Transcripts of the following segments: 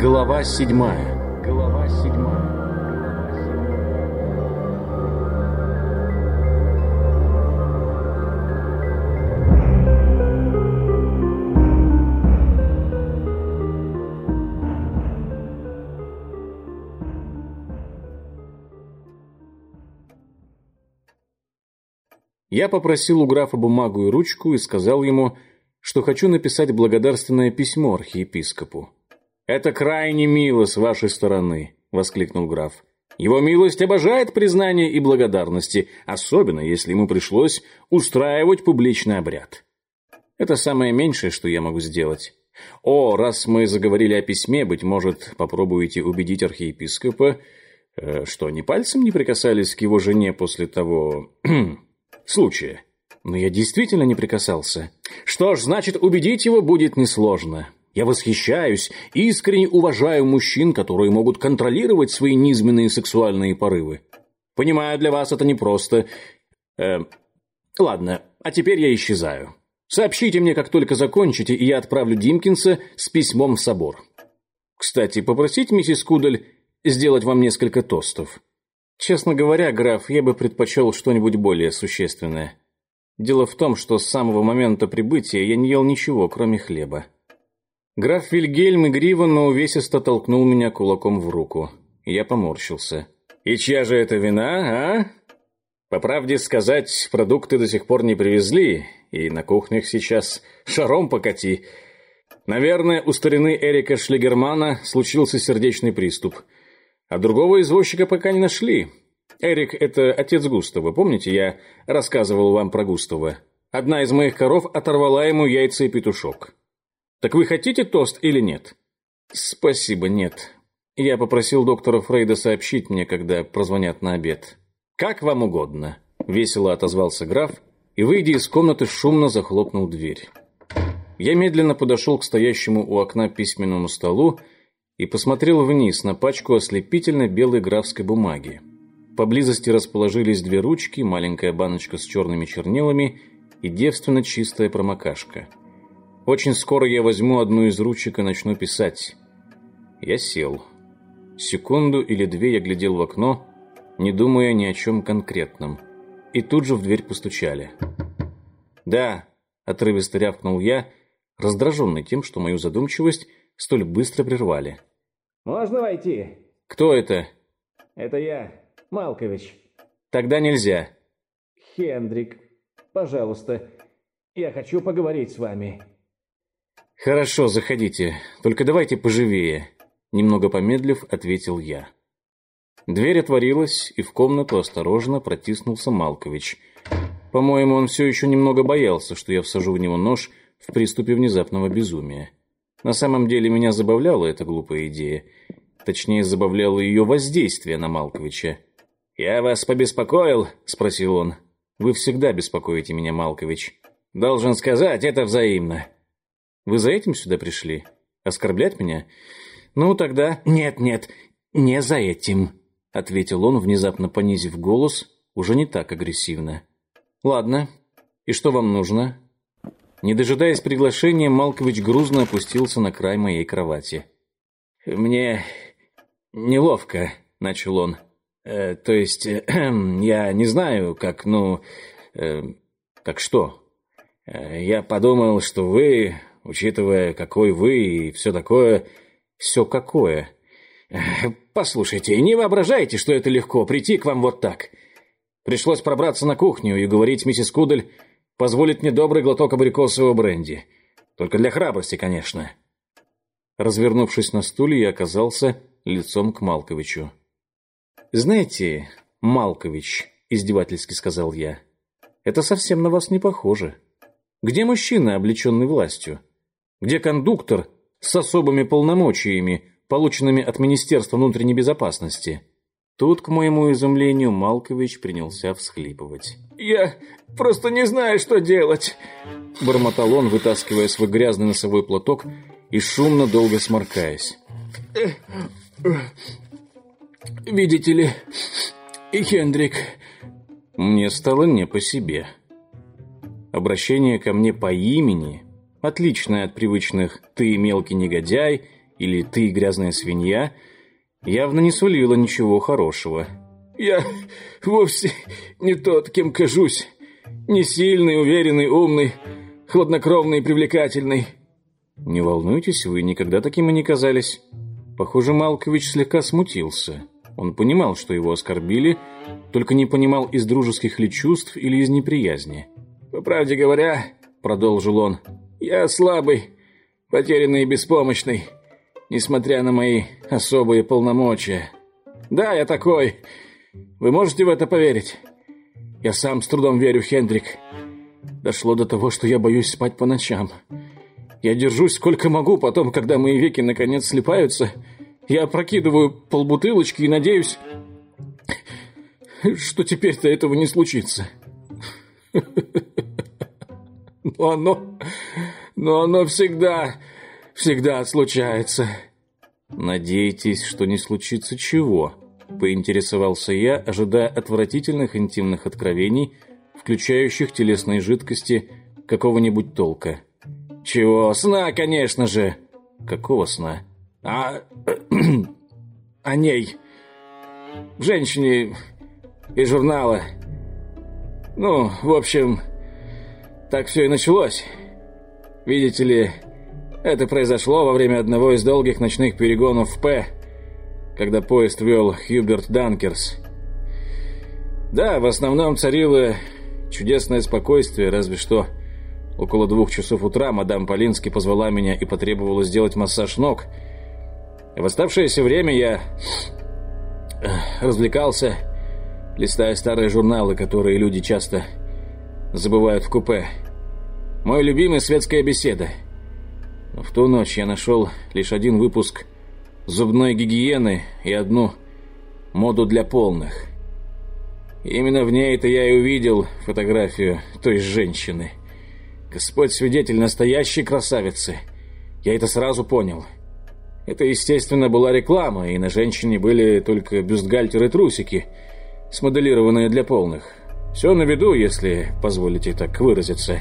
Глава седьмая. Глава седьмая. Я попросил у графа бумагу и ручку и сказал ему, что хочу написать благодарственное письмо архиепископу. «Это крайне мило с вашей стороны», — воскликнул граф. «Его милость обожает признание и благодарности, особенно если ему пришлось устраивать публичный обряд. Это самое меньшее, что я могу сделать. О, раз мы заговорили о письме, быть может, попробуете убедить архиепископа, э, что они пальцем не прикасались к его жене после того случая. Но я действительно не прикасался. Что ж, значит, убедить его будет несложно. Я восхищаюсь и искренне уважаю мужчин, которые могут контролировать свои низменные сексуальные порывы. Понимаю, для вас это непросто. Э, ладно, а теперь я исчезаю. Сообщите мне, как только закончите, и я отправлю Димкинса с письмом в собор. Кстати, попросить миссис Кудель сделать вам несколько тостов. Честно говоря, граф, я бы предпочел что-нибудь более существенное. Дело в том, что с самого момента прибытия я не ел ничего, кроме хлеба. Граф Вильгельм игриво, но увесисто толкнул меня кулаком в руку. Я поморщился. «И чья же это вина, а?» По правде сказать, продукты до сих пор не привезли, и на кухнях сейчас шаром покати. Наверное, у старины Эрика Шлигермана случился сердечный приступ – а другого извозчика пока не нашли. Эрик – это отец Густава. Помните, я рассказывал вам про Густава? Одна из моих коров оторвала ему яйца и петушок. Так вы хотите тост или нет? Спасибо, нет. Я попросил доктора Фрейда сообщить мне, когда прозвонят на обед. Как вам угодно. Весело отозвался граф и, выйдя из комнаты, шумно захлопнул дверь. Я медленно подошел к стоящему у окна письменному столу и посмотрел вниз на пачку ослепительно белой графской бумаги. Поблизости расположились две ручки, маленькая баночка с черными чернилами и девственно чистая промокашка. Очень скоро я возьму одну из ручек и начну писать. Я сел. Секунду или две я глядел в окно, не думая ни о чем конкретном. И тут же в дверь постучали. «Да», — отрывисто рявкнул я, раздраженный тем, что мою задумчивость столь быстро прервали. Можно войти? Кто это? Это я, Малкович. Тогда нельзя. Хендрик, пожалуйста, я хочу поговорить с вами. Хорошо, заходите. Только давайте поживее. Немного помедлив, ответил я. Дверь отворилась, и в комнату осторожно протиснулся Малкович. По-моему, он все еще немного боялся, что я всажу в него нож в приступе внезапного безумия. На самом деле меня забавляла эта глупая идея. Точнее, забавляло ее воздействие на Малковича. «Я вас побеспокоил?» – спросил он. «Вы всегда беспокоите меня, Малкович. Должен сказать, это взаимно». «Вы за этим сюда пришли? Оскорблять меня? Ну, тогда...» «Нет, нет, не за этим», — ответил он, внезапно понизив голос, уже не так агрессивно. «Ладно. И что вам нужно?» Не дожидаясь приглашения, Малкович грузно опустился на край моей кровати. «Мне неловко», — начал он. Э, «То есть, я не знаю, как, ну... Э, как что? Э, я подумал, что вы, учитывая, какой вы и все такое... Все какое? Послушайте, не воображайте, что это легко, прийти к вам вот так. Пришлось пробраться на кухню и говорить миссис Кудель позволит мне добрый глоток абрикосового бренди. Только для храбрости, конечно. Развернувшись на стуле, я оказался лицом к Малковичу. «Знаете, Малкович», — издевательски сказал я, — «это совсем на вас не похоже. Где мужчина, облеченный властью? Где кондуктор с особыми полномочиями, полученными от Министерства внутренней безопасности?» Тут, к моему изумлению, Малкович принялся всхлипывать. «Я просто не знаю, что делать!» Бормотал он, вытаскивая свой грязный носовой платок и шумно долго сморкаясь. «Видите ли, и Хендрик...» Мне стало не по себе. Обращение ко мне по имени, отличное от привычных «ты мелкий негодяй» или «ты грязная свинья» явно не сулила ничего хорошего. «Я вовсе не тот, кем кажусь. Не сильный, уверенный, умный, хладнокровный и привлекательный». «Не волнуйтесь, вы никогда таким и не казались». Похоже, Малкович слегка смутился. Он понимал, что его оскорбили, только не понимал, из дружеских ли чувств или из неприязни. «По правде говоря, — продолжил он, — я слабый, потерянный и беспомощный, несмотря на мои особые полномочия. Да, я такой. Вы можете в это поверить? Я сам с трудом верю, Хендрик. Дошло до того, что я боюсь спать по ночам. Я держусь сколько могу, потом, когда мои веки наконец слипаются, я опрокидываю полбутылочки и надеюсь, что теперь-то этого не случится. Но оно... Но оно всегда... всегда случается. Надеетесь, что не случится чего? Поинтересовался я, ожидая отвратительных интимных откровений, включающих телесные жидкости какого-нибудь толка. Чего? Сна, конечно же. Какого сна? А... о ней. Женщине из журнала. Ну, в общем, так все и началось. Видите ли, это произошло во время одного из долгих ночных перегонов в П, когда поезд вел Хьюберт Данкерс. Да, в основном царило чудесное спокойствие, разве что около двух часов утра мадам Полински позвала меня и потребовала сделать массаж ног. В оставшееся время я развлекался, листая старые журналы, которые люди часто забывают в купе. Мой любимый «Светская беседа». Но в ту ночь я нашел лишь один выпуск зубной гигиены и одну моду для полных. Именно в ней-то я и увидел фотографию той женщины. Господь свидетель настоящей красавицы. Я это сразу понял. Это, естественно, была реклама, и на женщине были только бюстгальтеры и трусики, смоделированные для полных. Все на виду, если позволите так выразиться.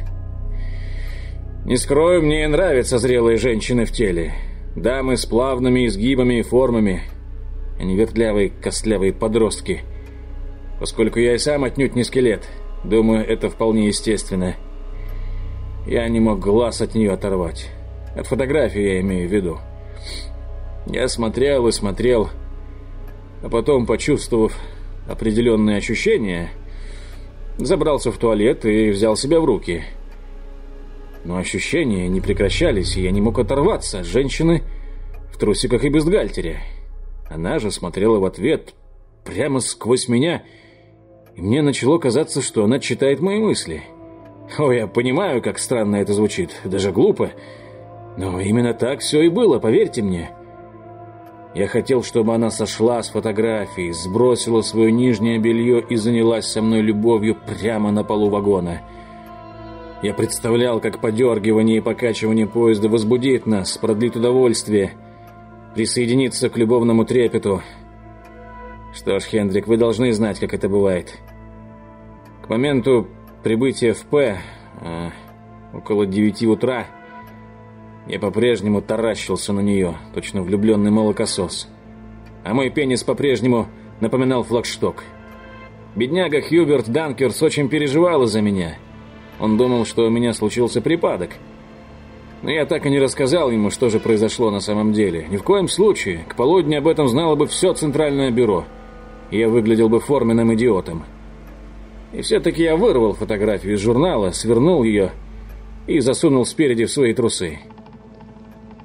Не скрою, мне нравятся зрелые женщины в теле. Дамы с плавными изгибами и формами, а не вертлявые костлявые подростки. Поскольку я и сам отнюдь не скелет, думаю, это вполне естественно. Я не мог глаз от нее оторвать. От фотографии я имею в виду. Я смотрел и смотрел, а потом, почувствовав определенные ощущения, забрался в туалет и взял себя в руки – но ощущения не прекращались, и я не мог оторваться от женщины в трусиках и бюстгальтере. Она же смотрела в ответ прямо сквозь меня, и мне начало казаться, что она читает мои мысли. О, я понимаю, как странно это звучит, даже глупо, но именно так все и было, поверьте мне. Я хотел, чтобы она сошла с фотографии, сбросила свое нижнее белье и занялась со мной любовью прямо на полу вагона — я представлял, как подергивание и покачивание поезда возбудит нас, продлит удовольствие, присоединиться к любовному трепету. Что ж, Хендрик, вы должны знать, как это бывает. К моменту прибытия в П, а, около девяти утра, я по-прежнему таращился на нее, точно влюбленный молокосос. А мой пенис по-прежнему напоминал флагшток. Бедняга Хьюберт Данкерс очень переживал из-за меня — он думал, что у меня случился припадок. Но я так и не рассказал ему, что же произошло на самом деле. Ни в коем случае. К полудню об этом знало бы все Центральное бюро. Я выглядел бы форменным идиотом. И все-таки я вырвал фотографию из журнала, свернул ее и засунул спереди в свои трусы.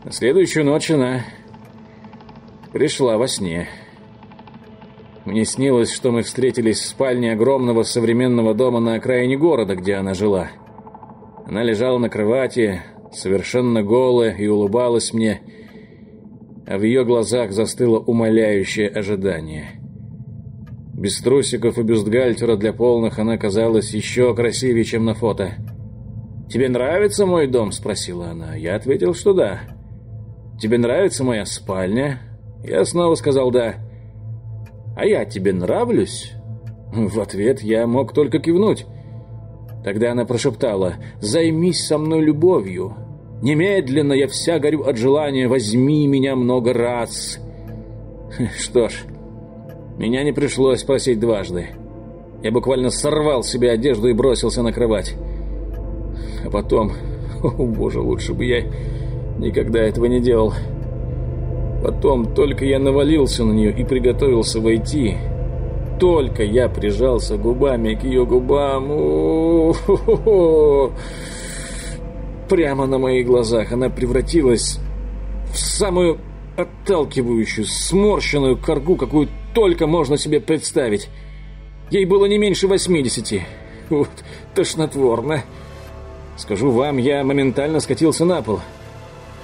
На следующую ночь она пришла во сне. Мне снилось, что мы встретились в спальне огромного современного дома на окраине города, где она жила. Она лежала на кровати, совершенно голая, и улыбалась мне, а в ее глазах застыло умоляющее ожидание. Без трусиков и бюстгальтера для полных она казалась еще красивее, чем на фото. «Тебе нравится мой дом?» – спросила она. Я ответил, что да. «Тебе нравится моя спальня?» Я снова сказал «да». «А я тебе нравлюсь?» В ответ я мог только кивнуть. Тогда она прошептала «Займись со мной любовью. Немедленно я вся горю от желания, возьми меня много раз. Что ж, меня не пришлось просить дважды. Я буквально сорвал себе одежду и бросился на кровать. А потом... О, боже, лучше бы я никогда этого не делал. Потом только я навалился на нее и приготовился войти. Только я прижался губами к ее губам. О -о -о Прямо на моих глазах она превратилась в самую отталкивающую, сморщенную коргу, какую только можно себе представить. Ей было не меньше 80. Вот, тошнотворно. Скажу вам, я моментально скатился на пол.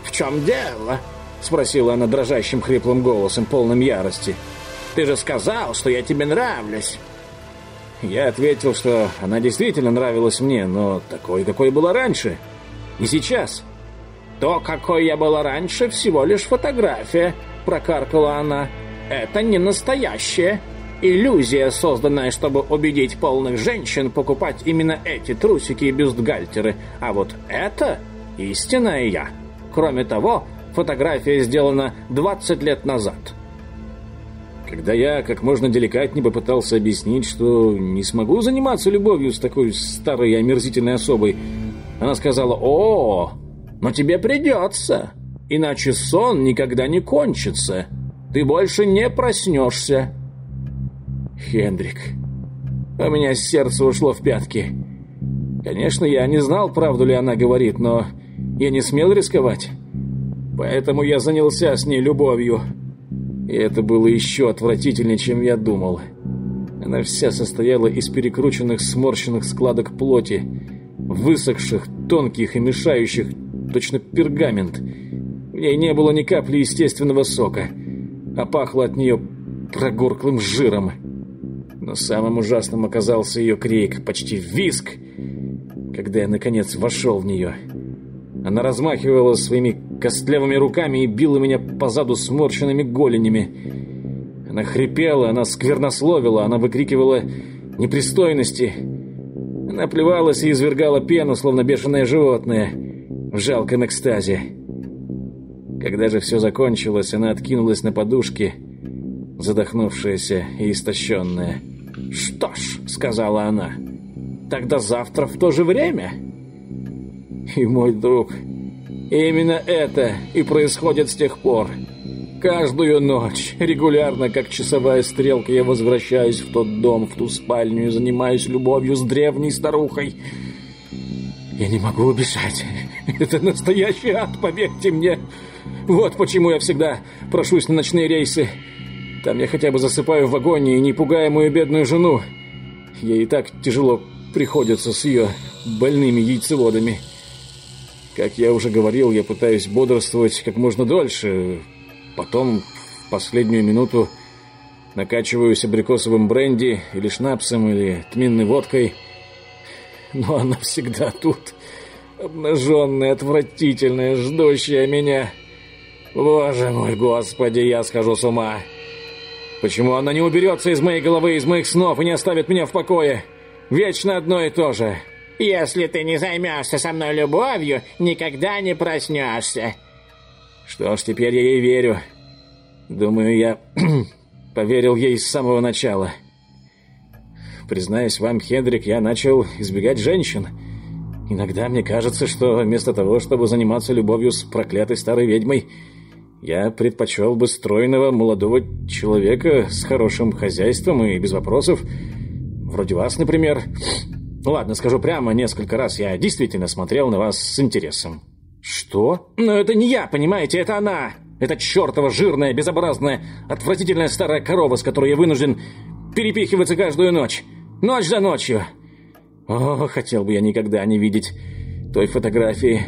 «В чем дело?» — спросила она дрожащим хриплым голосом, полным ярости. «Ты же сказал, что я тебе нравлюсь!» Я ответил, что она действительно нравилась мне, но такой, какой была раньше. И сейчас. «То, какой я была раньше, всего лишь фотография», — прокаркала она. «Это не настоящее. Иллюзия, созданная, чтобы убедить полных женщин покупать именно эти трусики и бюстгальтеры. А вот это истинная я. Кроме того, фотография сделана 20 лет назад. Когда я как можно деликатнее попытался объяснить, что не смогу заниматься любовью с такой старой и омерзительной особой, она сказала «О, но тебе придется, иначе сон никогда не кончится. Ты больше не проснешься». Хендрик. У меня сердце ушло в пятки. Конечно, я не знал, правду ли она говорит, но я не смел рисковать. Поэтому я занялся с ней любовью. И это было еще отвратительнее, чем я думал. Она вся состояла из перекрученных, сморщенных складок плоти, высохших, тонких и мешающих, точно пергамент. В ней не было ни капли естественного сока, а пахло от нее прогорклым жиром. Но самым ужасным оказался ее крик, почти виск, когда я, наконец, вошел в нее. Она размахивала своими костлявыми руками и била меня по заду сморщенными голенями. Она хрипела, она сквернословила, она выкрикивала непристойности. Она плевалась и извергала пену, словно бешеное животное, в жалком экстазе. Когда же все закончилось, она откинулась на подушке, задохнувшаяся и истощенная. «Что ж», — сказала она, — «тогда завтра в то же время». И мой друг, именно это и происходит с тех пор. Каждую ночь, регулярно, как часовая стрелка, я возвращаюсь в тот дом, в ту спальню и занимаюсь любовью с древней старухой. Я не могу убежать. Это настоящий ад, поверьте мне. Вот почему я всегда прошусь на ночные рейсы. Там я хотя бы засыпаю в вагоне и не пугаю мою бедную жену. Ей и так тяжело приходится с ее больными яйцеводами. Как я уже говорил, я пытаюсь бодрствовать как можно дольше. Потом, в последнюю минуту, накачиваюсь абрикосовым бренди или шнапсом, или тминной водкой. Но она всегда тут, обнаженная, отвратительная, ждущая меня. Боже мой, господи, я схожу с ума. Почему она не уберется из моей головы, из моих снов и не оставит меня в покое? Вечно одно и то же. Если ты не займешься со мной любовью, никогда не проснешься. Что ж, теперь я ей верю. Думаю, я поверил ей с самого начала. Признаюсь вам, Хендрик, я начал избегать женщин. Иногда мне кажется, что вместо того, чтобы заниматься любовью с проклятой старой ведьмой, я предпочел бы стройного молодого человека с хорошим хозяйством и без вопросов. Вроде вас, например. Ладно, скажу прямо, несколько раз я действительно смотрел на вас с интересом. Что? Но это не я, понимаете, это она. Это чертова жирная, безобразная, отвратительная старая корова, с которой я вынужден перепихиваться каждую ночь. Ночь за ночью. О, хотел бы я никогда не видеть той фотографии.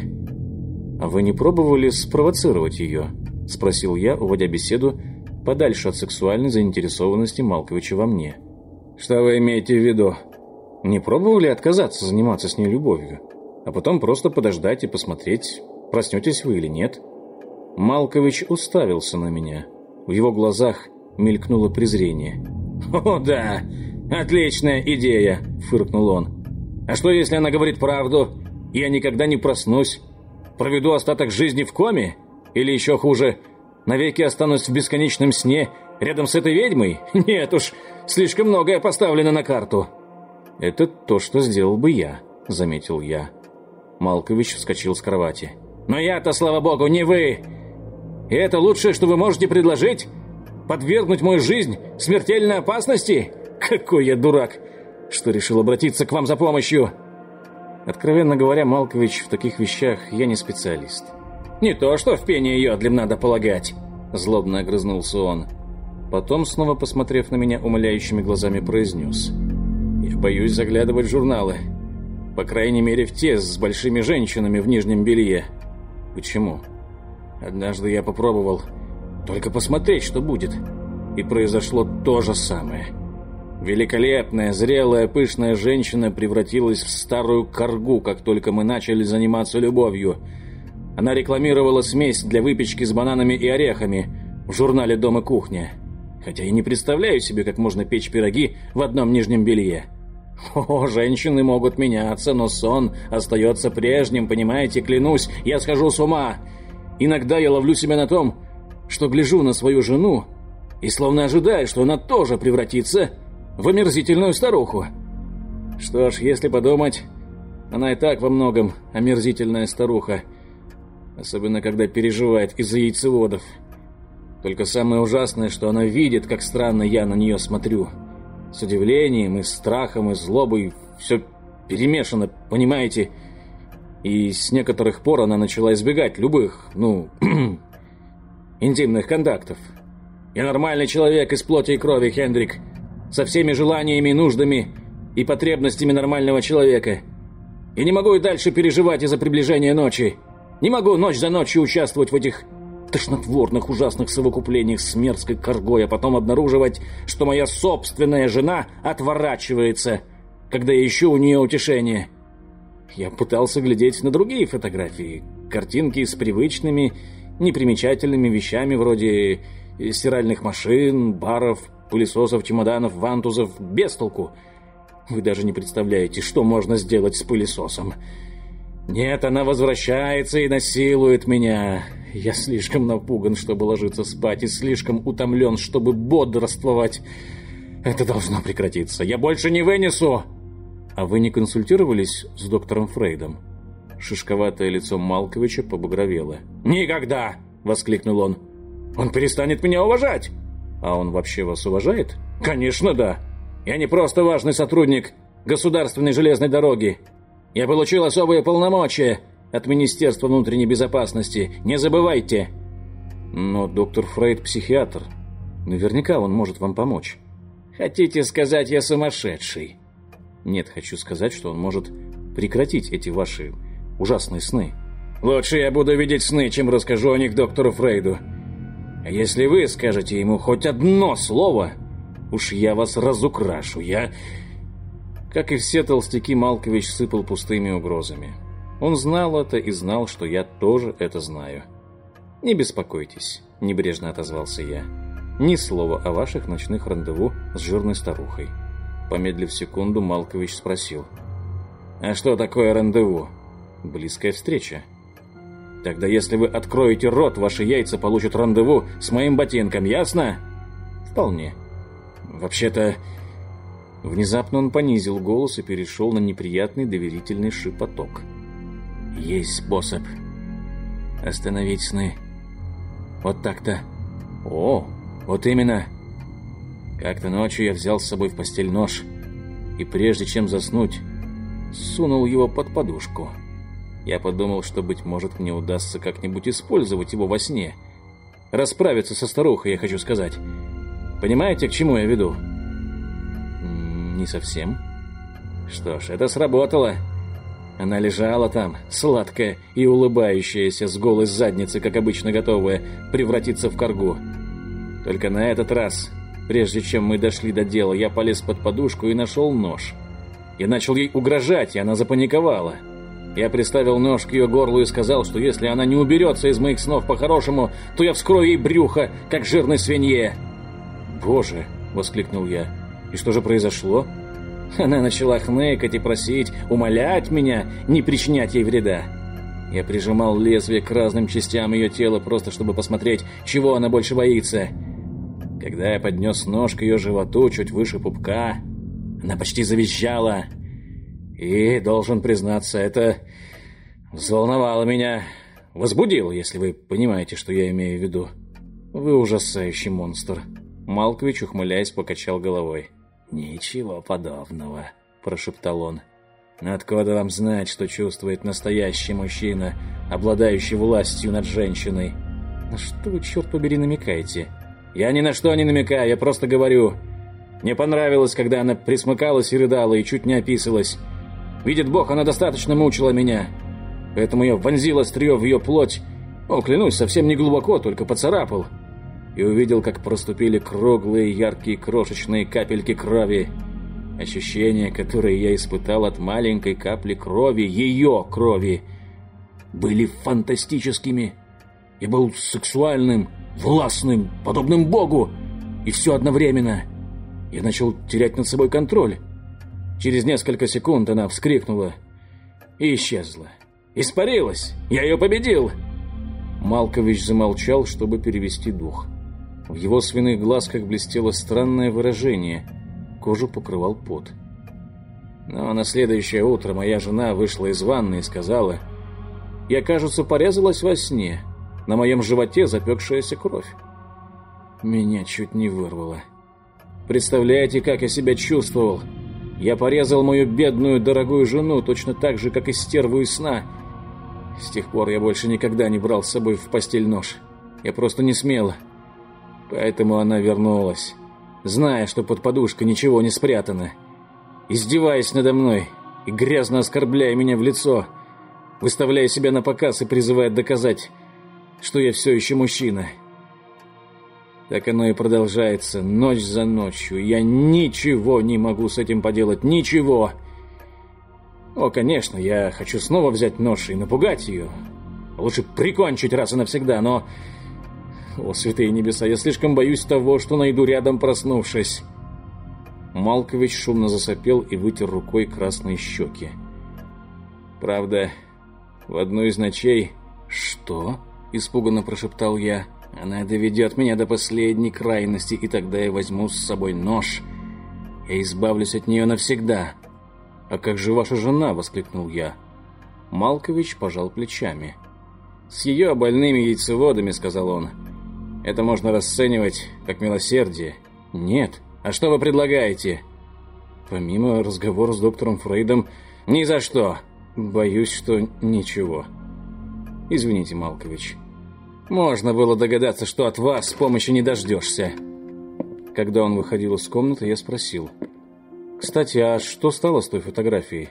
А вы не пробовали спровоцировать ее? — спросил я, уводя беседу подальше от сексуальной заинтересованности Малковича во мне. «Что вы имеете в виду? Не пробовали отказаться заниматься с ней любовью, а потом просто подождать и посмотреть, проснетесь вы или нет?» Малкович уставился на меня. В его глазах мелькнуло презрение. «О, да! Отличная идея!» — фыркнул он. «А что, если она говорит правду? Я никогда не проснусь. проведу остаток жизни в коме? Или еще хуже, навеки останусь в бесконечном сне рядом с этой ведьмой? Нет уж, слишком многое поставлено на карту». «Это то, что сделал бы я», — заметил я. Малкович вскочил с кровати. «Но я-то, слава богу, не вы! И это лучшее, что вы можете предложить? Подвергнуть мою жизнь смертельной опасности? Какой я дурак, что решил обратиться к вам за помощью!» Откровенно говоря, Малкович, в таких вещах я не специалист. «Не то, что в пении йодлем надо полагать!» Злобно огрызнулся он. Потом, снова посмотрев на меня умоляющими глазами, произнес. «Я боюсь заглядывать в журналы. По крайней мере, в те с большими женщинами в нижнем белье. Почему? Однажды я попробовал только посмотреть, что будет. И произошло то же самое. Великолепная, зрелая, пышная женщина превратилась в старую коргу, как только мы начали заниматься любовью. Она рекламировала смесь для выпечки с бананами и орехами в журнале «Дом и кухня». Хотя я не представляю себе, как можно печь пироги в одном нижнем белье. О, женщины могут меняться, но сон остается прежним, понимаете, клянусь, я схожу с ума. Иногда я ловлю себя на том, что гляжу на свою жену и словно ожидаю, что она тоже превратится в омерзительную старуху. Что ж, если подумать, она и так во многом омерзительная старуха, особенно когда переживает из-за яйцеводов. Только самое ужасное, что она видит, как странно я на нее смотрю. С удивлением, и страхом, и злобой все перемешано, понимаете? И с некоторых пор она начала избегать любых, ну, интимных контактов. Я нормальный человек из плоти и крови, Хендрик со всеми желаниями, нуждами и потребностями нормального человека. И не могу и дальше переживать из-за приближения ночи. Не могу ночь за ночью участвовать в этих тошнотворных ужасных совокуплениях с мерзкой коргой, а потом обнаруживать, что моя собственная жена отворачивается, когда я ищу у нее утешение. Я пытался глядеть на другие фотографии, картинки с привычными, непримечательными вещами вроде стиральных машин, баров, пылесосов, чемоданов, вантузов, без толку. Вы даже не представляете, что можно сделать с пылесосом. Нет, она возвращается и насилует меня. Я слишком напуган, чтобы ложиться спать, и слишком утомлен, чтобы бодрствовать. Это должно прекратиться. Я больше не вынесу. А вы не консультировались с доктором Фрейдом? Шишковатое лицо Малковича побагровело. «Никогда!» — воскликнул он. «Он перестанет меня уважать!» А он вообще вас уважает? Конечно, да. Я не просто важный сотрудник государственной железной дороги. Я получил особые полномочия от Министерства внутренней безопасности. Не забывайте. Но доктор Фрейд психиатр. Наверняка он может вам помочь. Хотите сказать, я сумасшедший? Нет, хочу сказать, что он может прекратить эти ваши ужасные сны. Лучше я буду видеть сны, чем расскажу о них доктору Фрейду. А если вы скажете ему хоть одно слово, уж я вас разукрашу. Я...» Как и все толстяки, Малкович сыпал пустыми угрозами. Он знал это и знал, что я тоже это знаю. «Не беспокойтесь», — небрежно отозвался я. «Ни слова о ваших ночных рандеву с жирной старухой». Помедлив секунду, Малкович спросил. «А что такое рандеву?» «Близкая встреча», Тогда если вы откроете рот, ваши яйца получат рандеву с моим ботинком, ясно? Вполне. Вообще-то... Внезапно он понизил голос и перешел на неприятный доверительный шепоток. Есть способ остановить сны. Вот так-то. О, вот именно. Как-то ночью я взял с собой в постель нож и прежде чем заснуть, сунул его под подушку. Я подумал, что, быть может, мне удастся как-нибудь использовать его во сне. Расправиться со старухой, я хочу сказать. Понимаете, к чему я веду? Не совсем. Что ж, это сработало. Она лежала там, сладкая и улыбающаяся, с голой задницы, как обычно готовая превратиться в коргу. Только на этот раз, прежде чем мы дошли до дела, я полез под подушку и нашел нож. Я начал ей угрожать, и она запаниковала. Я приставил нож к ее горлу и сказал, что если она не уберется из моих снов по-хорошему, то я вскрою ей брюхо, как жирной свинье. «Боже!» — воскликнул я. «И что же произошло?» Она начала хныкать и просить, умолять меня не причинять ей вреда. Я прижимал лезвие к разным частям ее тела, просто чтобы посмотреть, чего она больше боится. Когда я поднес нож к ее животу чуть выше пупка, она почти завизжала. И, должен признаться, это взволновало меня. Возбудило, если вы понимаете, что я имею в виду. Вы ужасающий монстр. Малкович, ухмыляясь, покачал головой. «Ничего подобного», — прошептал он. «Откуда вам знать, что чувствует настоящий мужчина, обладающий властью над женщиной?» «На что вы, черт побери, намекаете?» «Я ни на что не намекаю, я просто говорю. Мне понравилось, когда она присмыкалась и рыдала, и чуть не описалась. Видит Бог, она достаточно мучила меня. Поэтому я вонзил острие в ее плоть. О, клянусь, совсем не глубоко, только поцарапал. И увидел, как проступили круглые, яркие, крошечные капельки крови. Ощущения, которые я испытал от маленькой капли крови, ее крови, были фантастическими. Я был сексуальным, властным, подобным Богу, и все одновременно. Я начал терять над собой контроль. Через несколько секунд она вскрикнула и исчезла. «Испарилась! Я ее победил!» Малкович замолчал, чтобы перевести дух. В его свиных глазках блестело странное выражение. Кожу покрывал пот. Но на следующее утро моя жена вышла из ванны и сказала, «Я, кажется, порезалась во сне. На моем животе запекшаяся кровь». Меня чуть не вырвало. Представляете, как я себя чувствовал? Я порезал мою бедную дорогую жену точно так же, как и стерву из сна. С тех пор я больше никогда не брал с собой в постель нож. Я просто не смел. Поэтому она вернулась, зная, что под подушкой ничего не спрятано. Издеваясь надо мной и грязно оскорбляя меня в лицо, выставляя себя на показ и призывая доказать, что я все еще мужчина. Так оно и продолжается ночь за ночью. Я ничего не могу с этим поделать. Ничего. О, конечно, я хочу снова взять нож и напугать ее. Лучше прикончить раз и навсегда, но... О, святые небеса, я слишком боюсь того, что найду рядом, проснувшись. Малкович шумно засопел и вытер рукой красные щеки. Правда, в одну из ночей... «Что?» — испуганно прошептал я. Она доведет меня до последней крайности, и тогда я возьму с собой нож. Я избавлюсь от нее навсегда. «А как же ваша жена?» — воскликнул я. Малкович пожал плечами. «С ее больными яйцеводами», — сказал он. «Это можно расценивать как милосердие». «Нет. А что вы предлагаете?» «Помимо разговора с доктором Фрейдом, ни за что. Боюсь, что ничего». «Извините, Малкович». Можно было догадаться, что от вас помощи не дождешься. Когда он выходил из комнаты, я спросил. Кстати, а что стало с той фотографией?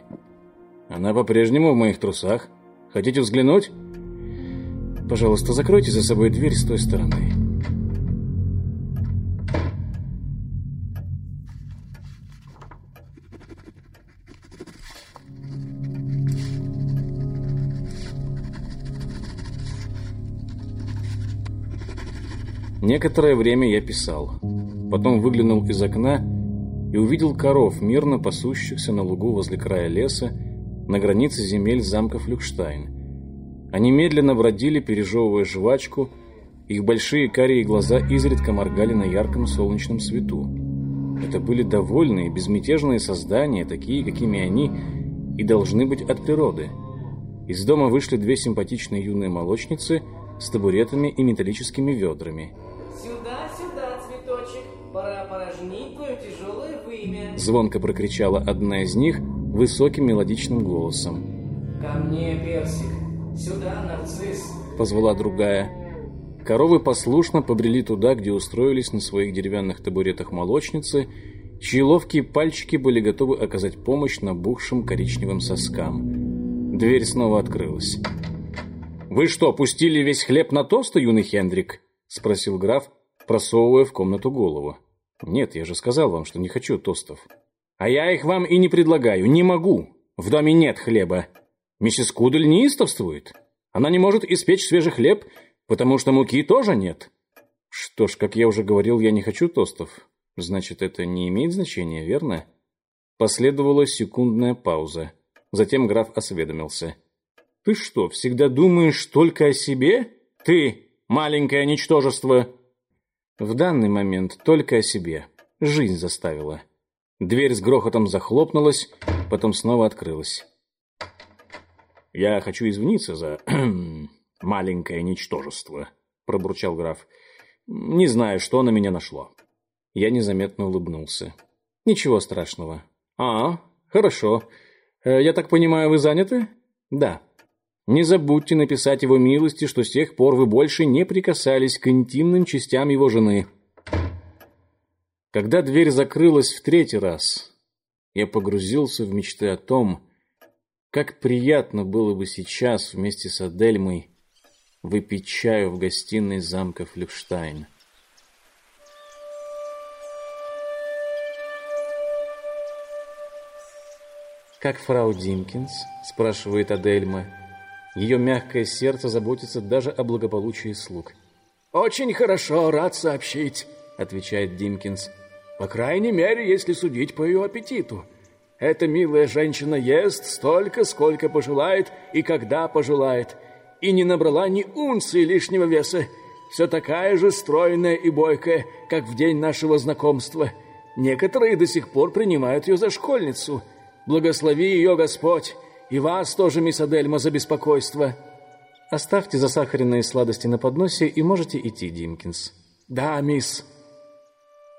Она по-прежнему в моих трусах. Хотите взглянуть? Пожалуйста, закройте за собой дверь с той стороны. Некоторое время я писал. Потом выглянул из окна и увидел коров, мирно пасущихся на лугу возле края леса, на границе земель замка Флюкштайн. Они медленно бродили, пережевывая жвачку, их большие карие глаза изредка моргали на ярком солнечном свету. Это были довольные, безмятежные создания, такие, какими они и должны быть от природы. Из дома вышли две симпатичные юные молочницы с табуретами и металлическими ведрами – Сюда, сюда, цветочек. Пора порожнить твое тяжелое вымя. Звонко прокричала одна из них высоким мелодичным голосом. Ко мне, персик. Сюда, нарцисс. Позвала другая. Коровы послушно побрели туда, где устроились на своих деревянных табуретах молочницы, чьи ловкие пальчики были готовы оказать помощь набухшим коричневым соскам. Дверь снова открылась. «Вы что, пустили весь хлеб на тост, юный Хендрик?» — спросил граф, просовывая в комнату голову. «Нет, я же сказал вам, что не хочу тостов». «А я их вам и не предлагаю, не могу. В доме нет хлеба. Миссис Кудель неистовствует. Она не может испечь свежий хлеб, потому что муки тоже нет». «Что ж, как я уже говорил, я не хочу тостов. Значит, это не имеет значения, верно?» Последовала секундная пауза. Затем граф осведомился. Ты что, всегда думаешь только о себе? Ты, маленькое ничтожество!» В данный момент только о себе. Жизнь заставила. Дверь с грохотом захлопнулась, потом снова открылась. «Я хочу извиниться за маленькое ничтожество», — пробурчал граф. «Не знаю, что на меня нашло». Я незаметно улыбнулся. «Ничего страшного». «А, хорошо. Э, я так понимаю, вы заняты?» «Да». «Не забудьте написать его милости, что с тех пор вы больше не прикасались к интимным частям его жены». Когда дверь закрылась в третий раз, я погрузился в мечты о том, как приятно было бы сейчас вместе с Адельмой выпить чаю в гостиной замка Флипштайн. «Как фрау Димкинс?» – спрашивает Адельма. Ее мягкое сердце заботится даже о благополучии слуг. «Очень хорошо, рад сообщить», – отвечает Димкинс. «По крайней мере, если судить по ее аппетиту. Эта милая женщина ест столько, сколько пожелает и когда пожелает, и не набрала ни унции лишнего веса. Все такая же стройная и бойкая, как в день нашего знакомства. Некоторые до сих пор принимают ее за школьницу. Благослови ее Господь, и вас тоже, мисс Адельма, за беспокойство. Оставьте засахаренные сладости на подносе и можете идти, Димкинс. Да, мисс.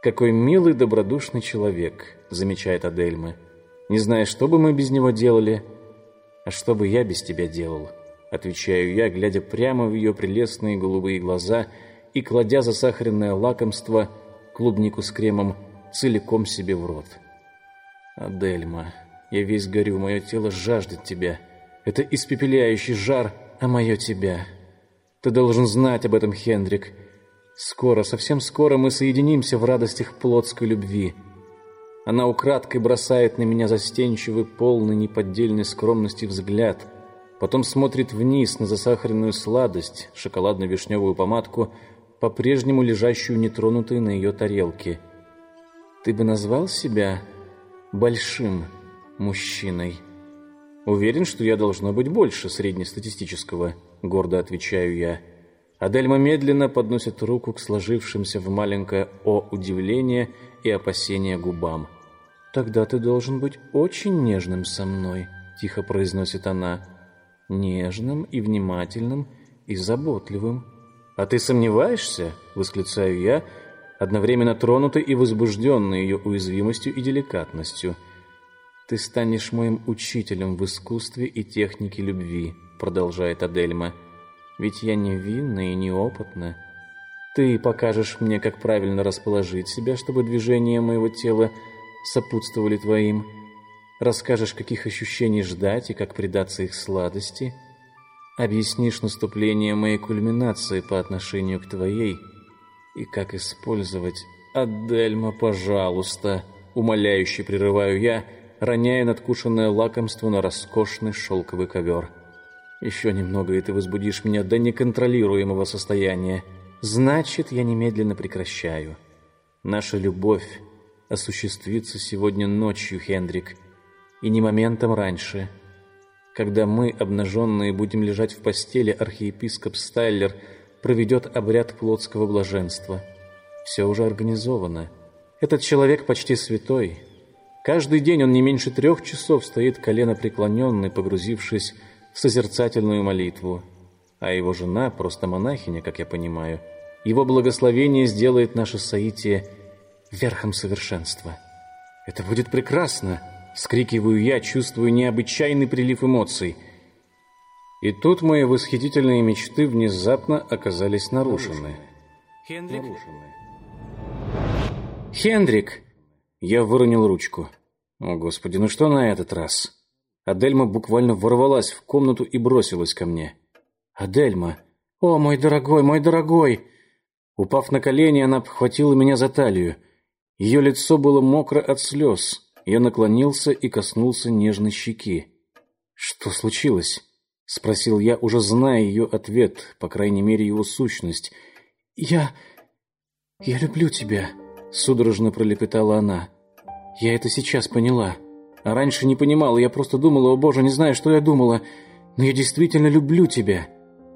Какой милый, добродушный человек, замечает Адельма. Не знаю, что бы мы без него делали, а что бы я без тебя делал, отвечаю я, глядя прямо в ее прелестные голубые глаза и кладя засахаренное лакомство, клубнику с кремом, целиком себе в рот. Адельма, я весь горю, мое тело жаждет тебя. Это испепеляющий жар, а мое тебя. Ты должен знать об этом, Хендрик. Скоро, совсем скоро мы соединимся в радостях плотской любви. Она украдкой бросает на меня застенчивый, полный неподдельной скромности взгляд, потом смотрит вниз на засахаренную сладость, шоколадно-вишневую помадку, по-прежнему лежащую нетронутой на ее тарелке. «Ты бы назвал себя большим мужчиной?» «Уверен, что я должно быть больше среднестатистического», — гордо отвечаю я. Адельма медленно подносит руку к сложившимся в маленькое «о» удивление и опасения губам. «Тогда ты должен быть очень нежным со мной», — тихо произносит она. «Нежным и внимательным и заботливым». «А ты сомневаешься?» — восклицаю я, одновременно тронутый и возбужденный ее уязвимостью и деликатностью. «Ты станешь моим учителем в искусстве и технике любви», — продолжает Адельма. «Ведь я невинна и неопытна. Ты покажешь мне, как правильно расположить себя, чтобы движение моего тела — сопутствовали твоим. Расскажешь, каких ощущений ждать и как предаться их сладости. Объяснишь наступление моей кульминации по отношению к твоей и как использовать «Адельма, пожалуйста!» Умоляюще прерываю я, роняя надкушенное лакомство на роскошный шелковый ковер. Еще немного, и ты возбудишь меня до неконтролируемого состояния. Значит, я немедленно прекращаю. Наша любовь осуществится сегодня ночью, Хендрик, и не моментом раньше. Когда мы, обнаженные, будем лежать в постели, архиепископ Стайлер проведет обряд плотского блаженства. Все уже организовано. Этот человек почти святой. Каждый день он не меньше трех часов стоит колено преклоненный, погрузившись в созерцательную молитву. А его жена, просто монахиня, как я понимаю, его благословение сделает наше соитие – верхом совершенства. «Это будет прекрасно!» — скрикиваю я, чувствую необычайный прилив эмоций. И тут мои восхитительные мечты внезапно оказались нарушены. Хендрик? Нарушены. «Хендрик!» Я выронил ручку. «О, Господи, ну что на этот раз?» Адельма буквально ворвалась в комнату и бросилась ко мне. «Адельма! О, мой дорогой, мой дорогой!» Упав на колени, она обхватила меня за талию. Ее лицо было мокро от слез. Я наклонился и коснулся нежной щеки. «Что случилось?» — спросил я, уже зная ее ответ, по крайней мере, его сущность. «Я... я люблю тебя», — судорожно пролепетала она. «Я это сейчас поняла. А раньше не понимала, я просто думала, о боже, не знаю, что я думала. Но я действительно люблю тебя.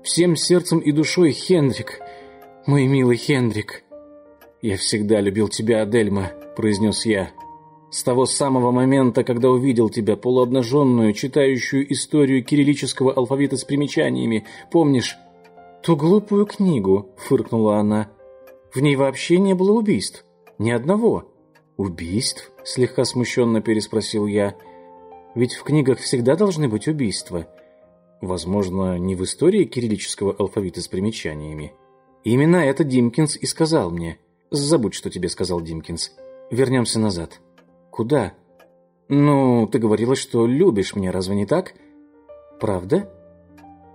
Всем сердцем и душой, Хендрик. Мой милый Хендрик. Я всегда любил тебя, Адельма, произнес я. С того самого момента, когда увидел тебя, полуобнаженную, читающую историю кириллического алфавита с примечаниями, помнишь? Ту глупую книгу, фыркнула она. В ней вообще не было убийств. Ни одного. Убийств? Слегка смущенно переспросил я. Ведь в книгах всегда должны быть убийства. Возможно, не в истории кириллического алфавита с примечаниями. Именно это Димкинс и сказал мне. Забудь, что тебе сказал Димкинс. Вернемся назад. Куда? Ну, ты говорила, что любишь меня, разве не так? Правда?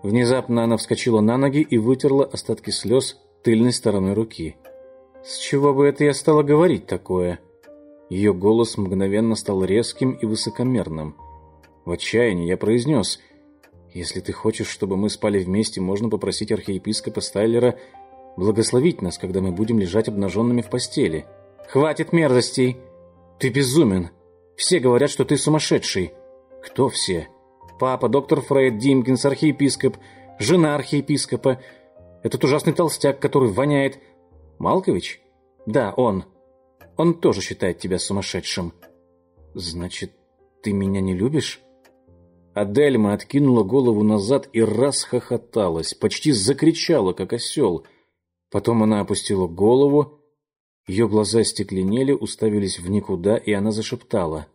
Внезапно она вскочила на ноги и вытерла остатки слез тыльной стороной руки. С чего бы это я стала говорить такое? Ее голос мгновенно стал резким и высокомерным. В отчаянии я произнес, «Если ты хочешь, чтобы мы спали вместе, можно попросить архиепископа Стайлера благословить нас, когда мы будем лежать обнаженными в постели. Хватит мерзостей!» «Ты безумен! Все говорят, что ты сумасшедший!» «Кто все?» «Папа, доктор Фрейд, Димкинс, архиепископ, жена архиепископа, этот ужасный толстяк, который воняет...» «Малкович?» «Да, он. Он тоже считает тебя сумасшедшим». «Значит, ты меня не любишь?» Адельма откинула голову назад и расхохоталась, почти закричала, как осел. Потом она опустила голову ее глаза стекленели, уставились в никуда, и она зашептала.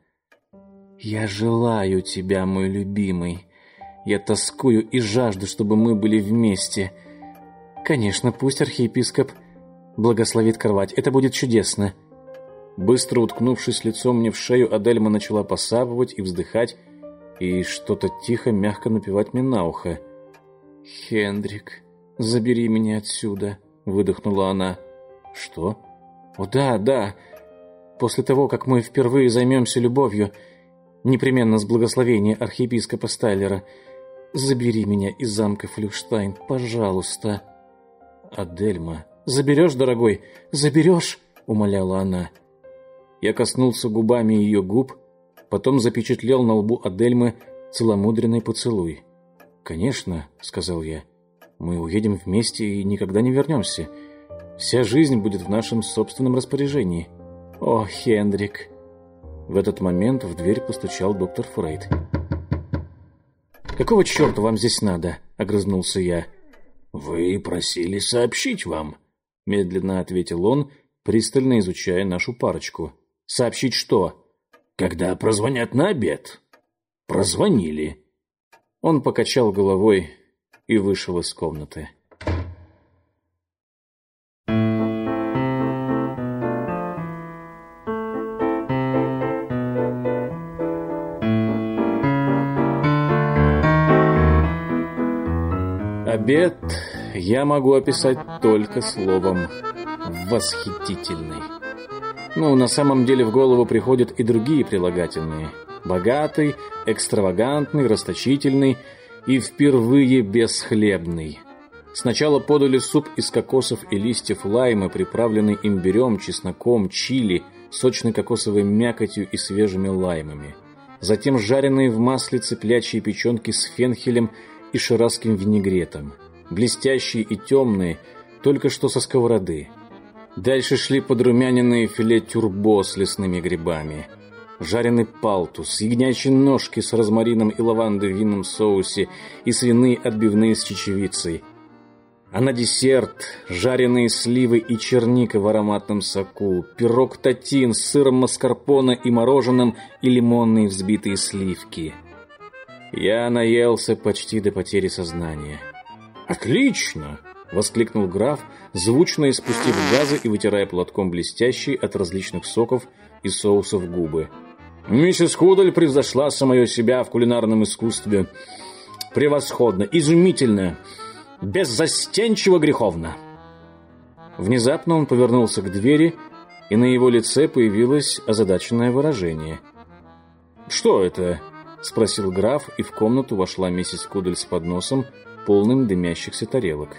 «Я желаю тебя, мой любимый. Я тоскую и жажду, чтобы мы были вместе. Конечно, пусть архиепископ благословит кровать. Это будет чудесно». Быстро уткнувшись лицом мне в шею, Адельма начала посапывать и вздыхать, и что-то тихо, мягко напевать мне на ухо. «Хендрик, забери меня отсюда», — выдохнула она. «Что?» О да, да. После того, как мы впервые займемся любовью, непременно с благословения архиепископа Стайлера, забери меня из замка Флюштайн, пожалуйста. Адельма, заберешь, дорогой, заберешь, умоляла она. Я коснулся губами ее губ, потом запечатлел на лбу Адельмы целомудренный поцелуй. «Конечно», — сказал я, — «мы уедем вместе и никогда не вернемся». Вся жизнь будет в нашем собственном распоряжении. О, Хендрик!» В этот момент в дверь постучал доктор Фрейд. «Какого черта вам здесь надо?» — огрызнулся я. «Вы просили сообщить вам», — медленно ответил он, пристально изучая нашу парочку. «Сообщить что?» «Когда прозвонят на обед». «Прозвонили». Он покачал головой и вышел из комнаты. Обед я могу описать только словом «восхитительный». Ну, на самом деле в голову приходят и другие прилагательные. Богатый, экстравагантный, расточительный и впервые бесхлебный. Сначала подали суп из кокосов и листьев лайма, приправленный имбирем, чесноком, чили, сочной кокосовой мякотью и свежими лаймами. Затем жареные в масле цыплячьи печенки с фенхелем и ширасским винегретом. Блестящие и темные, только что со сковороды. Дальше шли подрумяненные филе тюрбо с лесными грибами. Жареный палтус, ягнячьи ножки с розмарином и лавандой в винном соусе и свиные отбивные с чечевицей. А на десерт жареные сливы и черника в ароматном соку, пирог татин с сыром маскарпоне и мороженым и лимонные взбитые сливки – я наелся почти до потери сознания. «Отлично!» — воскликнул граф, звучно испустив газы и вытирая платком блестящие от различных соков и соусов губы. «Миссис Худель превзошла самое себя в кулинарном искусстве. Превосходно, изумительно, беззастенчиво греховно!» Внезапно он повернулся к двери, и на его лице появилось озадаченное выражение. «Что это?» — спросил граф, и в комнату вошла миссис Кудель с подносом, полным дымящихся тарелок.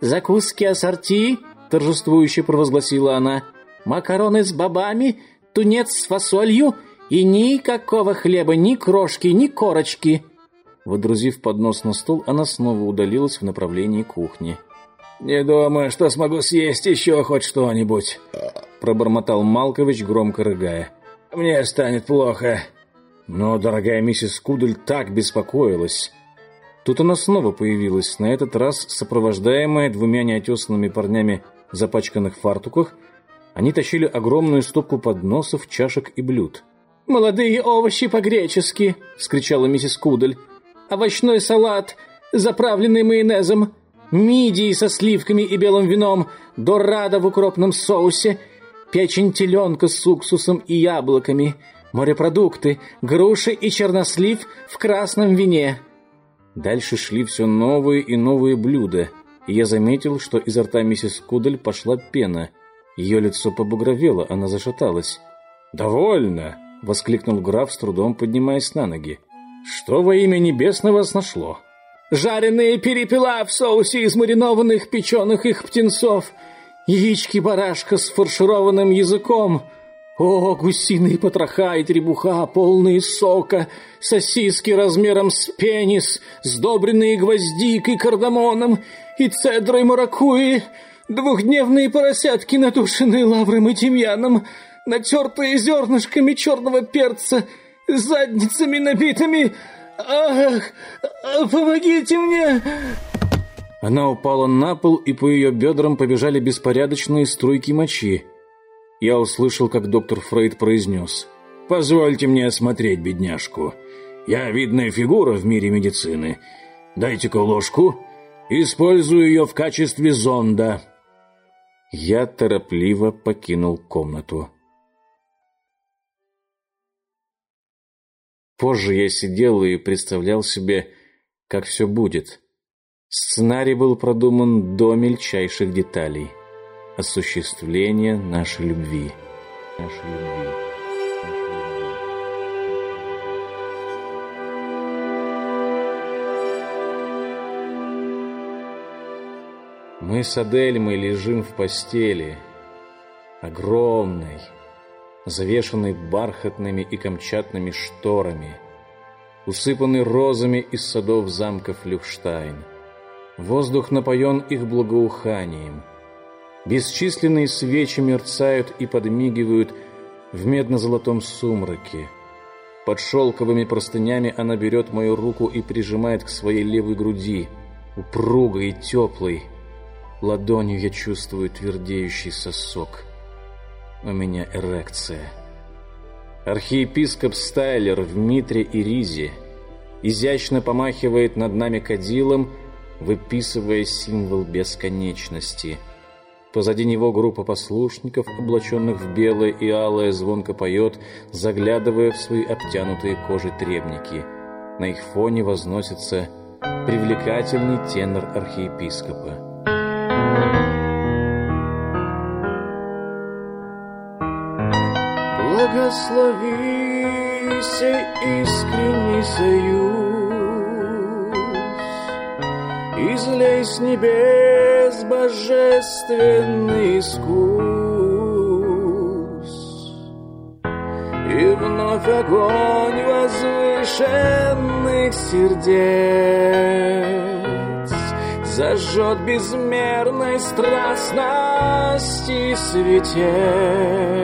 «Закуски ассорти!» — торжествующе провозгласила она. «Макароны с бобами, тунец с фасолью и никакого хлеба, ни крошки, ни корочки!» Водрузив поднос на стол, она снова удалилась в направлении кухни. «Не думаю, что смогу съесть еще хоть что-нибудь», — пробормотал Малкович, громко рыгая. «Мне станет плохо». Но дорогая миссис Кудель так беспокоилась. Тут она снова появилась, на этот раз сопровождаемая двумя неотесанными парнями в запачканных фартуках. Они тащили огромную стопку подносов, чашек и блюд. «Молодые овощи по-гречески!» — вскричала миссис Кудель. «Овощной салат, заправленный майонезом, мидии со сливками и белым вином, дорадо в укропном соусе, печень теленка с уксусом и яблоками, морепродукты, груши и чернослив в красном вине». Дальше шли все новые и новые блюда, и я заметил, что изо рта миссис Кудель пошла пена. Ее лицо побагровело, она зашаталась. «Довольно!» — воскликнул граф, с трудом поднимаясь на ноги. «Что во имя небесного вас нашло?» «Жареные перепела в соусе из маринованных печеных их птенцов, яички барашка с фаршированным языком, о, гусиные потроха и требуха, полные сока, сосиски размером с пенис, сдобренные гвоздикой, кардамоном и цедрой маракуи, двухдневные поросятки, натушенные лавром и тимьяном, натертые зернышками черного перца, задницами набитыми. Ах, помогите мне!» Она упала на пол, и по ее бедрам побежали беспорядочные струйки мочи я услышал, как доктор Фрейд произнес «Позвольте мне осмотреть бедняжку. Я видная фигура в мире медицины. Дайте-ка ложку. Использую ее в качестве зонда». Я торопливо покинул комнату. Позже я сидел и представлял себе, как все будет. Сценарий был продуман до мельчайших деталей осуществление нашей любви. Нашей любви. Мы с Адельмой лежим в постели, огромной, завешенной бархатными и камчатными шторами, усыпанной розами из садов замка Флюхштайн. Воздух напоен их благоуханием — Бесчисленные свечи мерцают и подмигивают в медно-золотом сумраке. Под шелковыми простынями она берет мою руку и прижимает к своей левой груди, упругой и теплой. Ладонью я чувствую твердеющий сосок. У меня эрекция. Архиепископ Стайлер в митре и ризе изящно помахивает над нами кадилом, выписывая символ бесконечности — Позади него группа послушников, облаченных в белое и алое, звонко поет, заглядывая в свои обтянутые кожей требники. На их фоне возносится привлекательный тенор архиепископа. Благослови сей искренний союз. Излей с небес божественный искус. И вновь огонь возвышенных сердец Зажжет безмерной страстности светец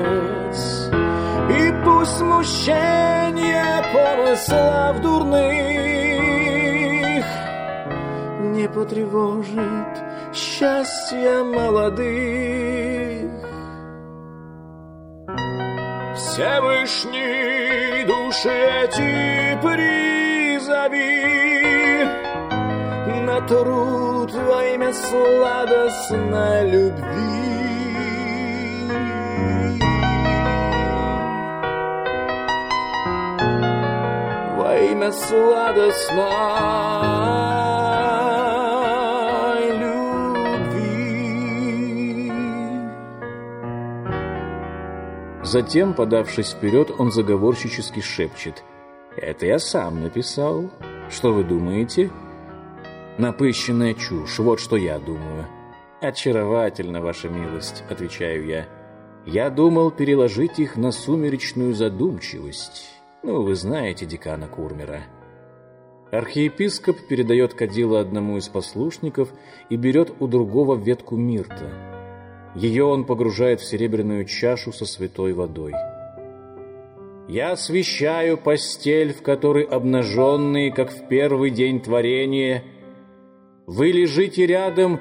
Пусть смущение помыслов дурных не потревожит счастья молодых. Всевышний души эти призови на труд во имя сладостной любви. Во имя сладостной Затем, подавшись вперед, он заговорщически шепчет. «Это я сам написал. Что вы думаете?» «Напыщенная чушь, вот что я думаю». «Очаровательно, ваша милость», — отвечаю я. «Я думал переложить их на сумеречную задумчивость. Ну, вы знаете декана Курмера». Архиепископ передает кадило одному из послушников и берет у другого ветку мирта. Ее он погружает в серебряную чашу со святой водой. «Я освещаю постель, в которой обнаженные, как в первый день творения, вы лежите рядом,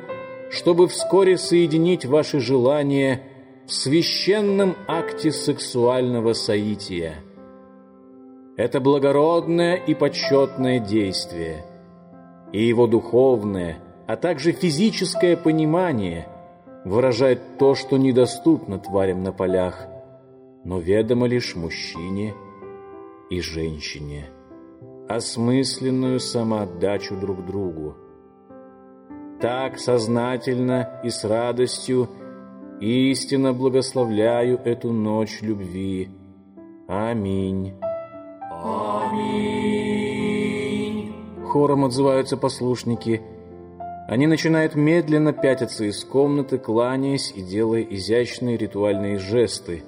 чтобы вскоре соединить ваши желания в священном акте сексуального соития». Это благородное и почетное действие. И его духовное, а также физическое понимание выражает то, что недоступно тварям на полях, но ведомо лишь мужчине и женщине. Осмысленную самоотдачу друг другу. Так сознательно и с радостью истинно благословляю эту ночь любви. Аминь. «Аминь!» Хором отзываются послушники. Они начинают медленно пятиться из комнаты, кланяясь и делая изящные ритуальные жесты,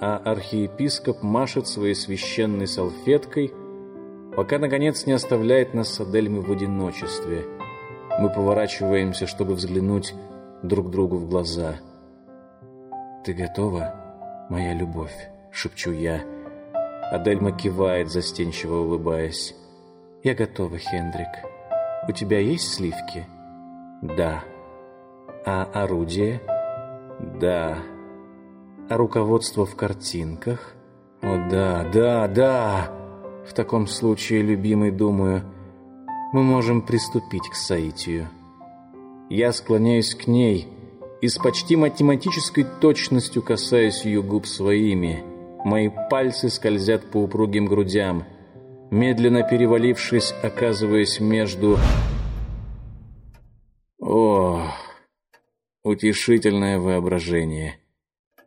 а архиепископ машет своей священной салфеткой, пока, наконец, не оставляет нас с Адельмой в одиночестве. Мы поворачиваемся, чтобы взглянуть друг другу в глаза. «Ты готова, моя любовь?» — шепчу я. Адельма кивает, застенчиво улыбаясь. «Я готова, Хендрик. У тебя есть сливки?» «Да». «А орудие?» «Да». «А руководство в картинках?» «О, да, да, да!» «В таком случае, любимый, думаю, мы можем приступить к соитию». Я склоняюсь к ней и с почти математической точностью касаюсь ее губ своими – Мои пальцы скользят по упругим грудям, медленно перевалившись, оказываясь между... О, утешительное воображение.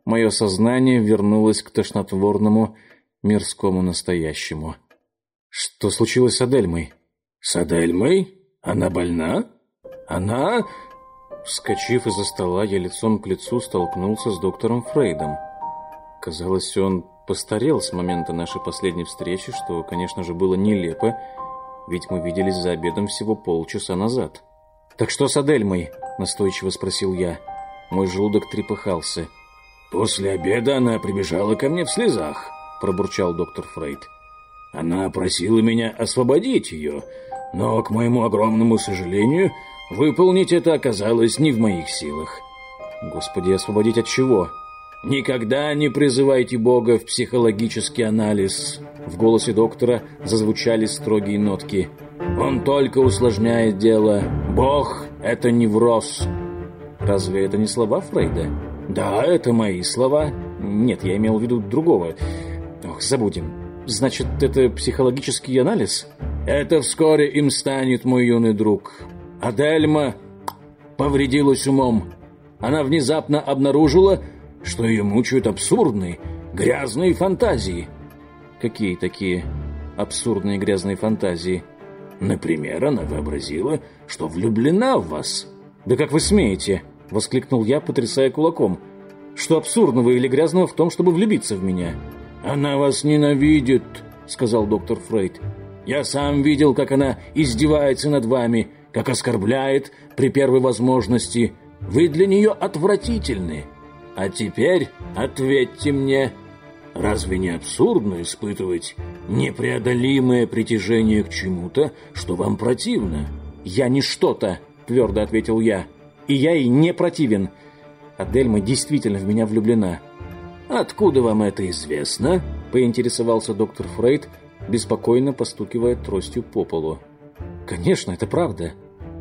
Мое сознание вернулось к тошнотворному мирскому настоящему. Что случилось с Адельмой? С Адельмой? Она больна? Она... Вскочив из-за стола, я лицом к лицу столкнулся с доктором Фрейдом. Казалось, он постарел с момента нашей последней встречи, что, конечно же, было нелепо, ведь мы виделись за обедом всего полчаса назад. «Так что с Адельмой?» – настойчиво спросил я. Мой желудок трепыхался. «После обеда она прибежала ко мне в слезах», – пробурчал доктор Фрейд. «Она просила меня освободить ее, но, к моему огромному сожалению, выполнить это оказалось не в моих силах». «Господи, освободить от чего?» «Никогда не призывайте Бога в психологический анализ». В голосе доктора зазвучали строгие нотки. «Он только усложняет дело. Бог — это невроз». «Разве это не слова Фрейда?» «Да, это мои слова». «Нет, я имел в виду другого. Ох, забудем. Значит, это психологический анализ?» «Это вскоре им станет, мой юный друг. Адельма повредилась умом. Она внезапно обнаружила, что ее мучают абсурдные, грязные фантазии. Какие такие абсурдные грязные фантазии? Например, она вообразила, что влюблена в вас. «Да как вы смеете?» — воскликнул я, потрясая кулаком. «Что абсурдного или грязного в том, чтобы влюбиться в меня?» «Она вас ненавидит», — сказал доктор Фрейд. «Я сам видел, как она издевается над вами, как оскорбляет при первой возможности. Вы для нее отвратительны». А теперь ответьте мне, разве не абсурдно испытывать непреодолимое притяжение к чему-то, что вам противно? Я не что-то, твердо ответил я, и я ей не противен. Адельма действительно в меня влюблена. Откуда вам это известно? Поинтересовался доктор Фрейд, беспокойно постукивая тростью по полу. Конечно, это правда.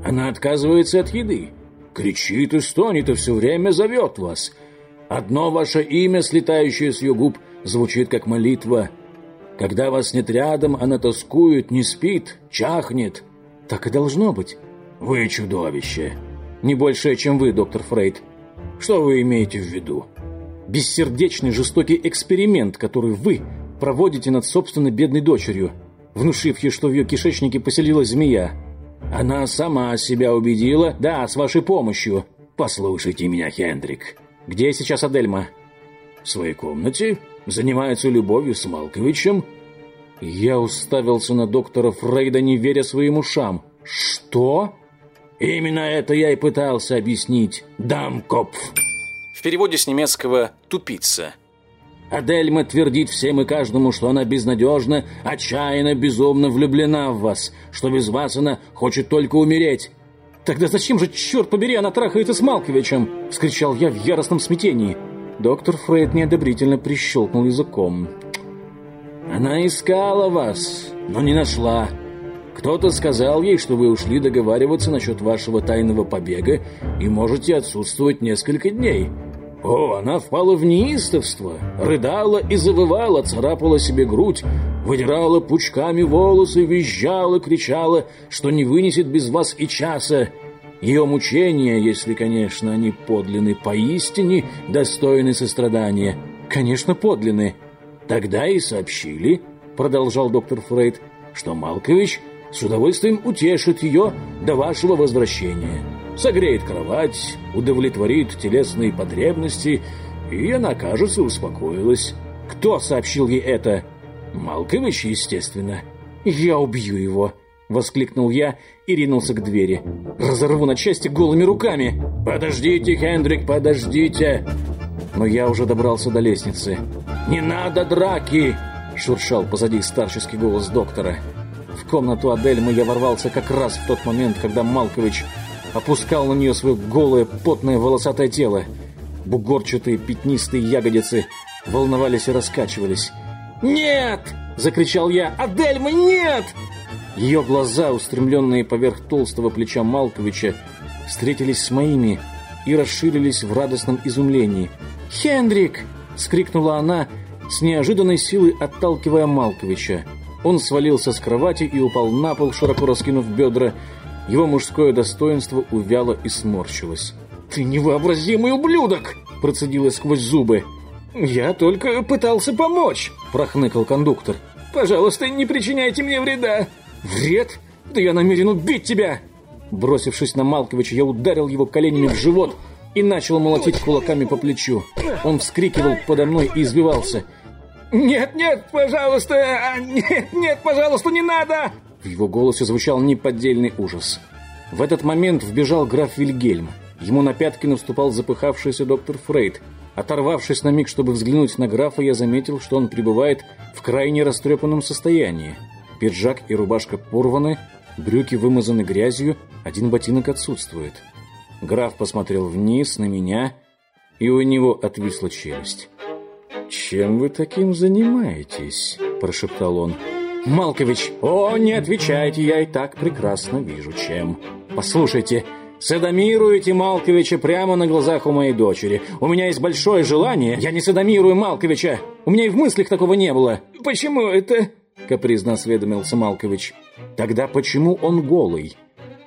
Она отказывается от еды. Кричит и стонет и все время зовет вас — Одно ваше имя, слетающее с ее губ, звучит как молитва. Когда вас нет рядом, она тоскует, не спит, чахнет. Так и должно быть. Вы чудовище. Не большее, чем вы, доктор Фрейд. Что вы имеете в виду? Бессердечный жестокий эксперимент, который вы проводите над собственной бедной дочерью, внушив ей, что в ее кишечнике поселилась змея. Она сама себя убедила, да, с вашей помощью. Послушайте меня, Хендрик. Где сейчас Адельма? В своей комнате. Занимается любовью с Малковичем. Я уставился на доктора Фрейда, не веря своим ушам. «Что?» «Именно это я и пытался объяснить, Дамкопф!» В переводе с немецкого «тупица». Адельма твердит всем и каждому, что она безнадежна, отчаянно, безумно влюблена в вас, что без вас она хочет только умереть. «Тогда зачем же, черт побери, она трахается с Малковичем?» — вскричал я в яростном смятении. Доктор Фрейд неодобрительно прищелкнул языком. «Она искала вас, но не нашла. Кто-то сказал ей, что вы ушли договариваться насчет вашего тайного побега и можете отсутствовать несколько дней». О, она впала в неистовство, рыдала и завывала, царапала себе грудь, выдирала пучками волосы, визжала, кричала, что не вынесет без вас и часа. Ее мучения, если, конечно, они подлинны поистине, достойны сострадания. Конечно, подлинны. Тогда и сообщили, продолжал доктор Фрейд, что Малкович с удовольствием утешит ее до вашего возвращения согреет кровать, удовлетворит телесные потребности, и она, кажется, успокоилась. Кто сообщил ей это? Малкович, естественно. «Я убью его!» — воскликнул я и ринулся к двери. «Разорву на части голыми руками!» «Подождите, Хендрик, подождите!» Но я уже добрался до лестницы. «Не надо драки!» — шуршал позади старческий голос доктора. В комнату Адельмы я ворвался как раз в тот момент, когда Малкович опускал на нее свое голое, потное, волосатое тело. Бугорчатые пятнистые ягодицы волновались и раскачивались. «Нет!» — закричал я. «Адельма, нет!» Ее глаза, устремленные поверх толстого плеча Малковича, встретились с моими и расширились в радостном изумлении. «Хендрик!» — скрикнула она, с неожиданной силой отталкивая Малковича. Он свалился с кровати и упал на пол, широко раскинув бедра, его мужское достоинство увяло и сморщилось. «Ты невообразимый ублюдок!» – процедила сквозь зубы. «Я только пытался помочь!» – прохныкал кондуктор. «Пожалуйста, не причиняйте мне вреда!» «Вред? Да я намерен убить тебя!» Бросившись на Малковича, я ударил его коленями в живот и начал молотить кулаками по плечу. Он вскрикивал подо мной и избивался. «Нет, нет, пожалуйста! А, нет, нет, пожалуйста, не надо!» В его голосе звучал неподдельный ужас. В этот момент вбежал граф Вильгельм. Ему на пятки наступал запыхавшийся доктор Фрейд. Оторвавшись на миг, чтобы взглянуть на графа, я заметил, что он пребывает в крайне растрепанном состоянии. Пиджак и рубашка порваны, брюки вымазаны грязью, один ботинок отсутствует. Граф посмотрел вниз на меня, и у него отвисла челюсть. «Чем вы таким занимаетесь?» – прошептал он. «Малкович, о, не отвечайте, я и так прекрасно вижу, чем. Послушайте, садомируете Малковича прямо на глазах у моей дочери. У меня есть большое желание. Я не садомирую Малковича. У меня и в мыслях такого не было. Почему это?» Капризно осведомился Малкович. «Тогда почему он голый?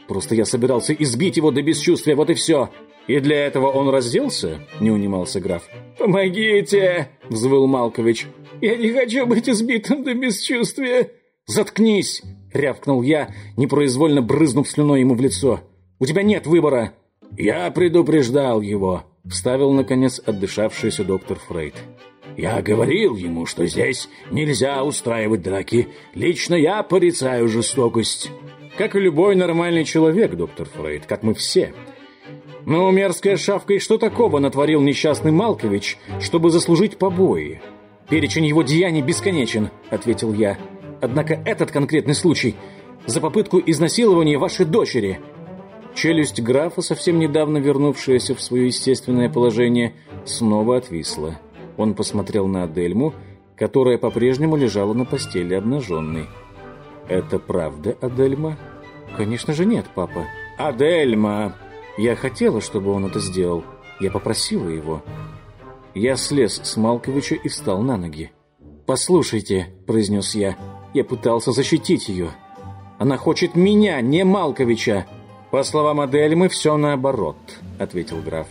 Просто я собирался избить его до бесчувствия, вот и все. И для этого он разделся?» — не унимался граф. «Помогите!» — взвыл Малкович. Я не хочу быть избитым до бесчувствия!» «Заткнись!» — рявкнул я, непроизвольно брызнув слюной ему в лицо. «У тебя нет выбора!» «Я предупреждал его!» — вставил, наконец, отдышавшийся доктор Фрейд. «Я говорил ему, что здесь нельзя устраивать драки. Лично я порицаю жестокость». «Как и любой нормальный человек, доктор Фрейд, как мы все», но мерзкая шавка и что такого натворил несчастный Малкович, чтобы заслужить побои? «Перечень его деяний бесконечен», — ответил я. «Однако этот конкретный случай за попытку изнасилования вашей дочери». Челюсть графа, совсем недавно вернувшаяся в свое естественное положение, снова отвисла. Он посмотрел на Адельму, которая по-прежнему лежала на постели обнаженной. «Это правда, Адельма?» «Конечно же нет, папа». «Адельма!» Я хотела, чтобы он это сделал. Я попросила его. Я слез с Малковича и встал на ноги. «Послушайте», — произнес я, — «я пытался защитить ее. Она хочет меня, не Малковича». «По словам Адель, мы все наоборот», — ответил граф.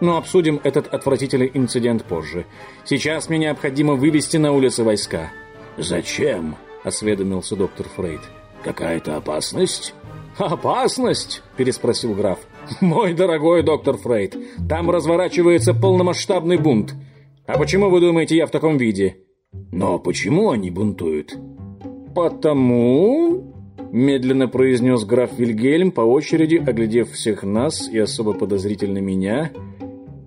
«Но обсудим этот отвратительный инцидент позже. Сейчас мне необходимо вывести на улицы войска». «Зачем?» — осведомился доктор Фрейд. «Какая-то опасность?» «Опасность?» — переспросил граф. «Мой дорогой доктор Фрейд, там разворачивается полномасштабный бунт. А почему вы думаете, я в таком виде?» «Но почему они бунтуют?» «Потому...» — медленно произнес граф Вильгельм, по очереди оглядев всех нас и особо подозрительно меня,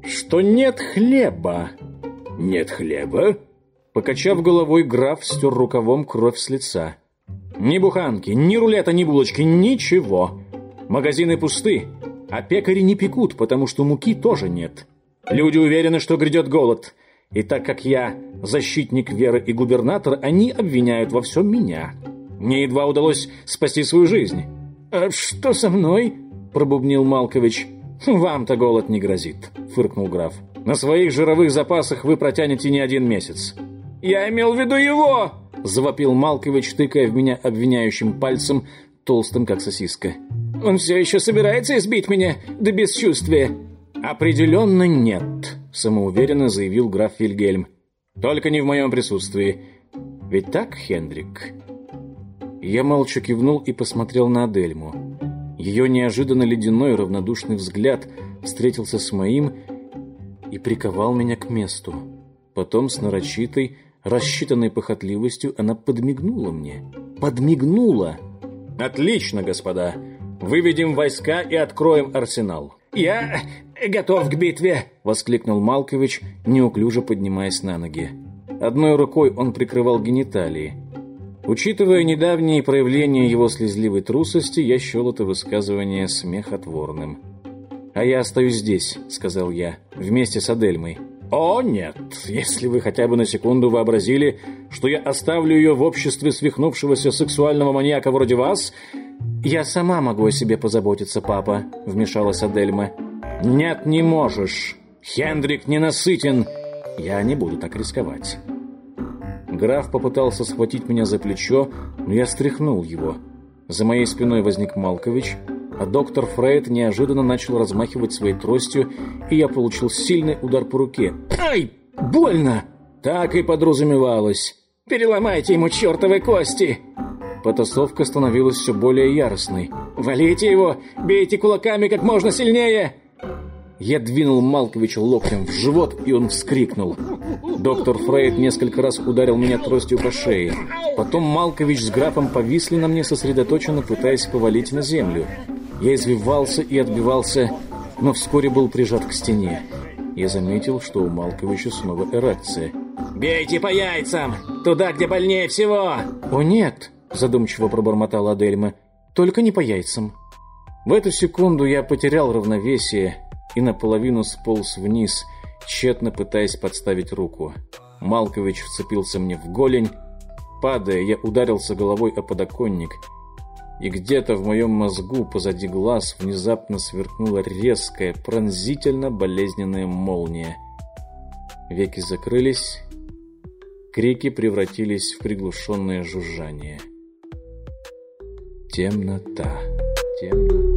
«что нет хлеба». «Нет хлеба?» Покачав головой, граф стер рукавом кровь с лица. «Ни буханки, ни рулета, ни булочки, ничего. Магазины пусты, а пекари не пекут, потому что муки тоже нет. Люди уверены, что грядет голод. И так как я защитник веры и губернатор, они обвиняют во всем меня. Мне едва удалось спасти свою жизнь». «А что со мной?» – пробубнил Малкович. «Вам-то голод не грозит», – фыркнул граф. «На своих жировых запасах вы протянете не один месяц». «Я имел в виду его!» – завопил Малкович, тыкая в меня обвиняющим пальцем, толстым как сосиска. «Он все еще собирается избить меня до бесчувствия?» «Определенно нет», – самоуверенно заявил граф Вильгельм. «Только не в моем присутствии. Ведь так, Хендрик?» Я молча кивнул и посмотрел на Адельму. Ее неожиданно ледяной равнодушный взгляд встретился с моим и приковал меня к месту. Потом с нарочитой, рассчитанной похотливостью она подмигнула мне. Подмигнула! «Отлично, господа! Выведем войска и откроем арсенал!» «Я готов к битве!» — воскликнул Малкович, неуклюже поднимаясь на ноги. Одной рукой он прикрывал гениталии. Учитывая недавние проявления его слезливой трусости, я счел это высказывание смехотворным. «А я остаюсь здесь», — сказал я, — «вместе с Адельмой». «О, нет! Если вы хотя бы на секунду вообразили, что я оставлю ее в обществе свихнувшегося сексуального маньяка вроде вас...» «Я сама могу о себе позаботиться, папа», — вмешалась Адельма. «Нет, не можешь. Хендрик ненасытен. Я не буду так рисковать». Граф попытался схватить меня за плечо, но я стряхнул его. За моей спиной возник Малкович — а доктор Фрейд неожиданно начал размахивать своей тростью, и я получил сильный удар по руке. «Ай! Больно!» Так и подразумевалось. «Переломайте ему чертовы кости!» Потасовка становилась все более яростной. «Валите его! Бейте кулаками как можно сильнее!» Я двинул Малковича локтем в живот, и он вскрикнул. Доктор Фрейд несколько раз ударил меня тростью по шее. Потом Малкович с графом повисли на мне, сосредоточенно пытаясь повалить на землю. Я извивался и отбивался, но вскоре был прижат к стене. Я заметил, что у Малковича снова эрекция. «Бейте по яйцам! Туда, где больнее всего!» «О, нет!» – задумчиво пробормотала Адельма. «Только не по яйцам». В эту секунду я потерял равновесие и наполовину сполз вниз, тщетно пытаясь подставить руку. Малкович вцепился мне в голень. Падая, я ударился головой о подоконник – и где-то в моем мозгу позади глаз внезапно сверкнула резкая, пронзительно болезненная молния. Веки закрылись, крики превратились в приглушенное жужжание. Темнота, темнота.